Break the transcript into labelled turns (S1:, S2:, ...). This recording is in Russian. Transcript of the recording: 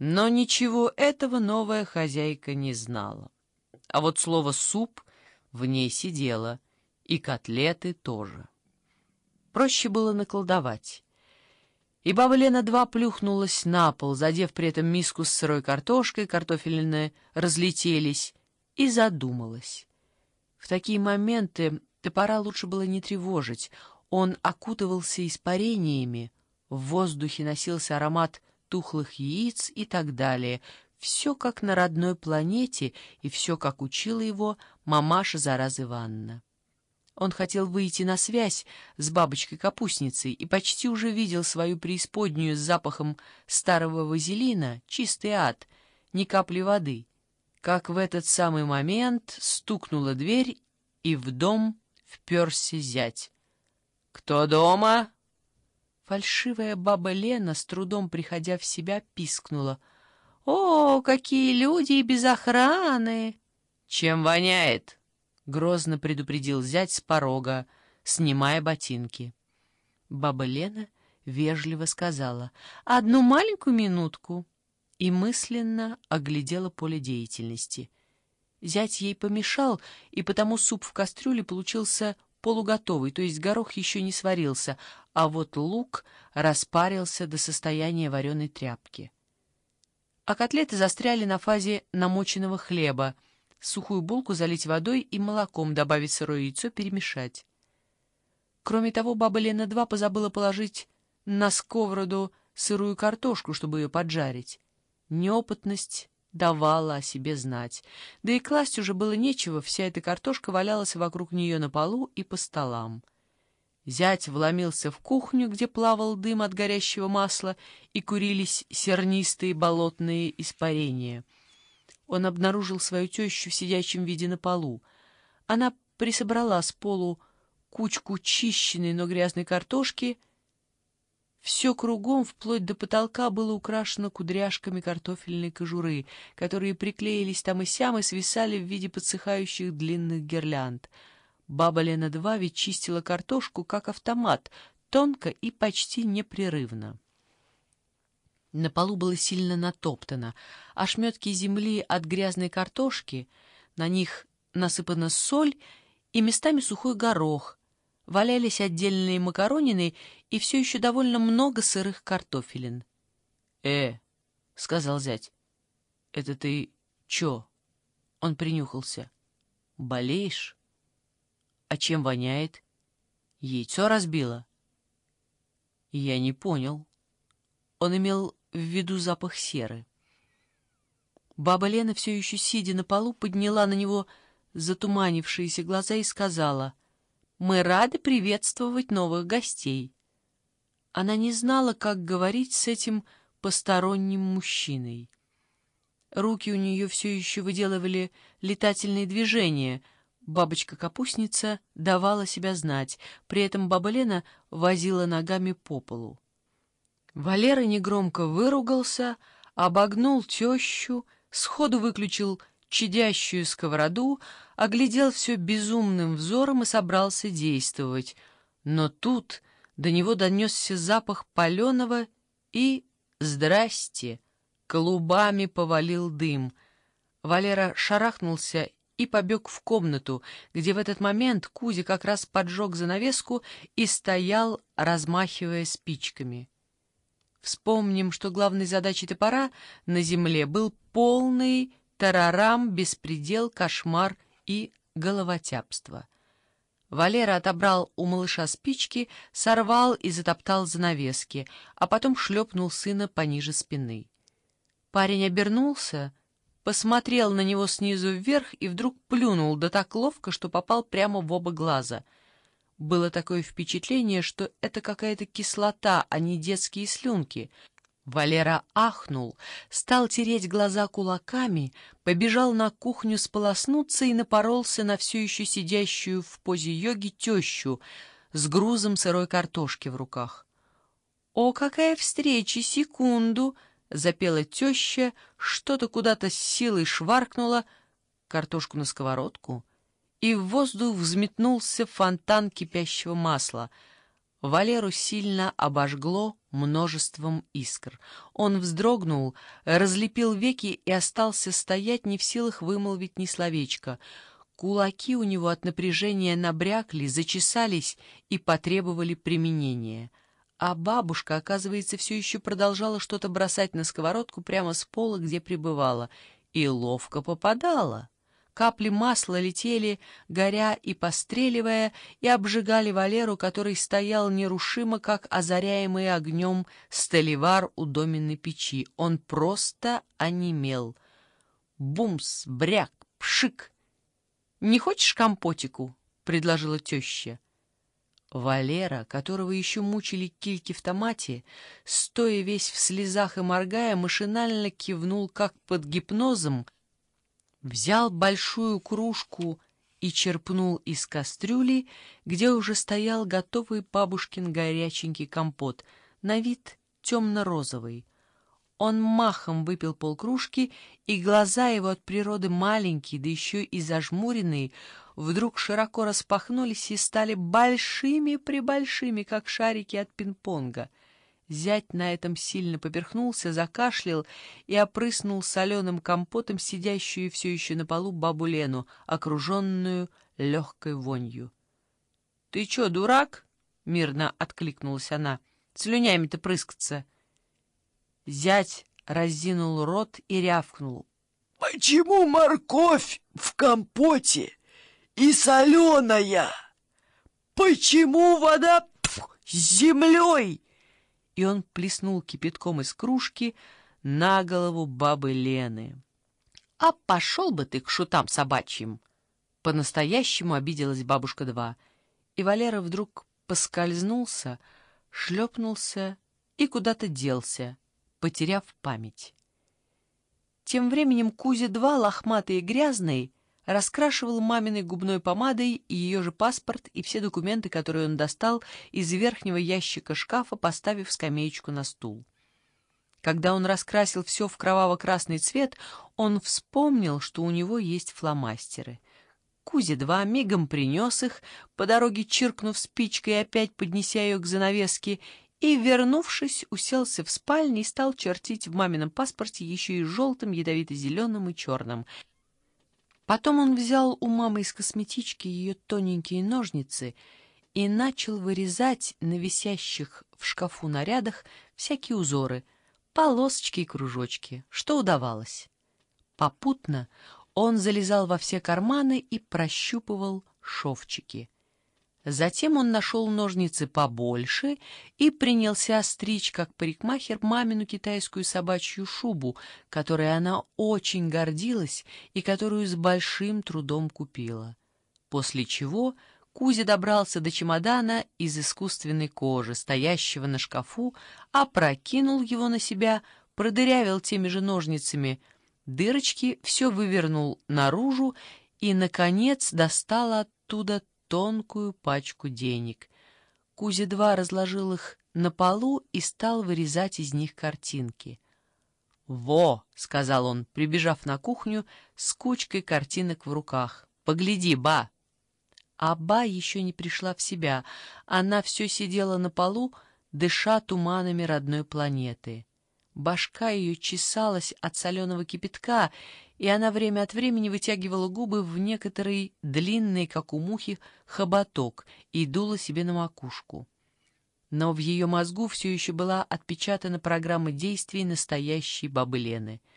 S1: Но ничего этого новая хозяйка не знала. А вот слово «суп» в ней сидело, и котлеты тоже. Проще было наколдовать. И баба Лена два плюхнулась на пол, задев при этом миску с сырой картошкой, картофельные разлетелись, и задумалась. В такие моменты топора лучше было не тревожить. Он окутывался испарениями, в воздухе носился аромат тухлых яиц и так далее. Все как на родной планете, и все как учила его мамаша Зараза Ивановна. Он хотел выйти на связь с бабочкой-капустницей и почти уже видел свою преисподнюю с запахом старого вазелина, чистый ад, ни капли воды. Как в этот самый момент стукнула дверь, и в дом вперся зять. «Кто дома?» Фальшивая баба Лена, с трудом приходя в себя, пискнула. «О, какие люди и без охраны!» «Чем воняет?» — грозно предупредил зять с порога, снимая ботинки. Баба Лена вежливо сказала «Одну маленькую минутку» и мысленно оглядела поле деятельности. Зять ей помешал, и потому суп в кастрюле получился полуготовый, то есть горох еще не сварился, а вот лук распарился до состояния вареной тряпки. А котлеты застряли на фазе намоченного хлеба — Сухую булку залить водой и молоком, добавить сырое яйцо, перемешать. Кроме того, баба Лена-2 позабыла положить на сковороду сырую картошку, чтобы ее поджарить. Неопытность давала о себе знать. Да и класть уже было нечего, вся эта картошка валялась вокруг нее на полу и по столам. Зять вломился в кухню, где плавал дым от горящего масла и курились сернистые болотные испарения — он обнаружил свою тещу в сидячем виде на полу. Она присобрала с полу кучку чищенной, но грязной картошки. Все кругом, вплоть до потолка, было украшено кудряшками картофельной кожуры, которые приклеились там и сям и свисали в виде подсыхающих длинных гирлянд. Баба Лена-2 ведь чистила картошку, как автомат, тонко и почти непрерывно. На полу было сильно натоптано. Ошметки земли от грязной картошки, на них насыпана соль и местами сухой горох. Валялись отдельные макаронины и все еще довольно много сырых картофелин. — Э, — сказал зять, — это ты чё? Он принюхался. — Болеешь? — А чем воняет? — Яйцо разбило. — Я не понял. Он имел в виду запах серы. Баба Лена, все еще сидя на полу, подняла на него затуманившиеся глаза и сказала, «Мы рады приветствовать новых гостей». Она не знала, как говорить с этим посторонним мужчиной. Руки у нее все еще выделывали летательные движения. Бабочка-капустница давала себя знать, при этом баба Лена возила ногами по полу. Валера негромко выругался, обогнул тещу, сходу выключил чадящую сковороду, оглядел все безумным взором и собрался действовать. Но тут до него донесся запах паленого и «Здрасте!» Клубами повалил дым. Валера шарахнулся и побег в комнату, где в этот момент Кузя как раз поджег занавеску и стоял, размахивая спичками. Вспомним, что главной задачей топора на земле был полный тарарам, беспредел, кошмар и головотяпство. Валера отобрал у малыша спички, сорвал и затоптал занавески, а потом шлепнул сына пониже спины. Парень обернулся, посмотрел на него снизу вверх и вдруг плюнул, да так ловко, что попал прямо в оба глаза — было такое впечатление, что это какая-то кислота, а не детские слюнки. Валера ахнул, стал тереть глаза кулаками, побежал на кухню сполоснуться и напоролся на все еще сидящую в позе йоги тещу с грузом сырой картошки в руках. «О, какая встреча! Секунду!» — запела теща, что-то куда-то с силой шваркнула, картошку на сковородку — и в воздух взметнулся фонтан кипящего масла. Валеру сильно обожгло множеством искр. Он вздрогнул, разлепил веки и остался стоять, не в силах вымолвить ни словечка. Кулаки у него от напряжения набрякли, зачесались и потребовали применения. А бабушка, оказывается, все еще продолжала что-то бросать на сковородку прямо с пола, где пребывала, и ловко попадала. Капли масла летели, горя и постреливая, и обжигали Валеру, который стоял нерушимо, как озаряемый огнем столевар у доменной печи. Он просто онемел. Бумс, бряк, пшик. «Не хочешь компотику?» — предложила теща. Валера, которого еще мучили кильки в томате, стоя весь в слезах и моргая, машинально кивнул, как под гипнозом, взял большую кружку и черпнул из кастрюли, где уже стоял готовый бабушкин горяченький компот, на вид темно-розовый. Он махом выпил полкружки, и глаза его от природы маленькие, да еще и зажмуренные, вдруг широко распахнулись и стали большими-пребольшими, как шарики от пинг-понга. Зять на этом сильно поперхнулся, закашлял и опрыснул соленым компотом сидящую все еще на полу бабу Лену, окруженную легкой вонью. — Ты че, дурак? — мирно откликнулась она. — Слюнями-то прыскаться. Зять разинул рот и рявкнул.
S2: — Почему морковь в компоте? и соленая. Почему вода с землей?
S1: И он плеснул кипятком из кружки на голову бабы Лены. А пошел бы ты к шутам собачьим! По-настоящему обиделась бабушка два. И Валера вдруг поскользнулся, шлепнулся и куда-то делся, потеряв память. Тем временем Кузя-2, лохматый и грязный, раскрашивал маминой губной помадой и ее же паспорт и все документы, которые он достал из верхнего ящика шкафа, поставив скамеечку на стул. Когда он раскрасил все в кроваво-красный цвет, он вспомнил, что у него есть фломастеры. Кузя-2 мигом принес их, по дороге чиркнув спичкой опять поднеся ее к занавеске, и, вернувшись, уселся в спальне и стал чертить в мамином паспорте еще и желтым, ядовито-зеленым и черным — Потом он взял у мамы из косметички ее тоненькие ножницы и начал вырезать на висящих в шкафу нарядах всякие узоры, полосочки и кружочки, что удавалось. Попутно он залезал во все карманы и прощупывал шовчики — Затем он нашел ножницы побольше и принялся стричь, как парикмахер, мамину китайскую собачью шубу, которой она очень гордилась и которую с большим трудом купила. После чего Кузя добрался до чемодана из искусственной кожи, стоящего на шкафу, опрокинул его на себя, продырявил теми же ножницами дырочки, все вывернул наружу и, наконец, достал оттуда тонкую пачку денег. Кузя-2 разложил их на полу и стал вырезать из них картинки. «Во!» — сказал он, прибежав на кухню с кучкой картинок в руках. «Погляди, ба!» А ба еще не пришла в себя. Она все сидела на полу, дыша туманами родной планеты. Башка ее чесалась от соленого кипятка, и она время от времени вытягивала губы в некоторый длинный, как у мухи, хоботок и дула себе на макушку. Но в ее мозгу все еще была отпечатана программа действий настоящей бабы Лены —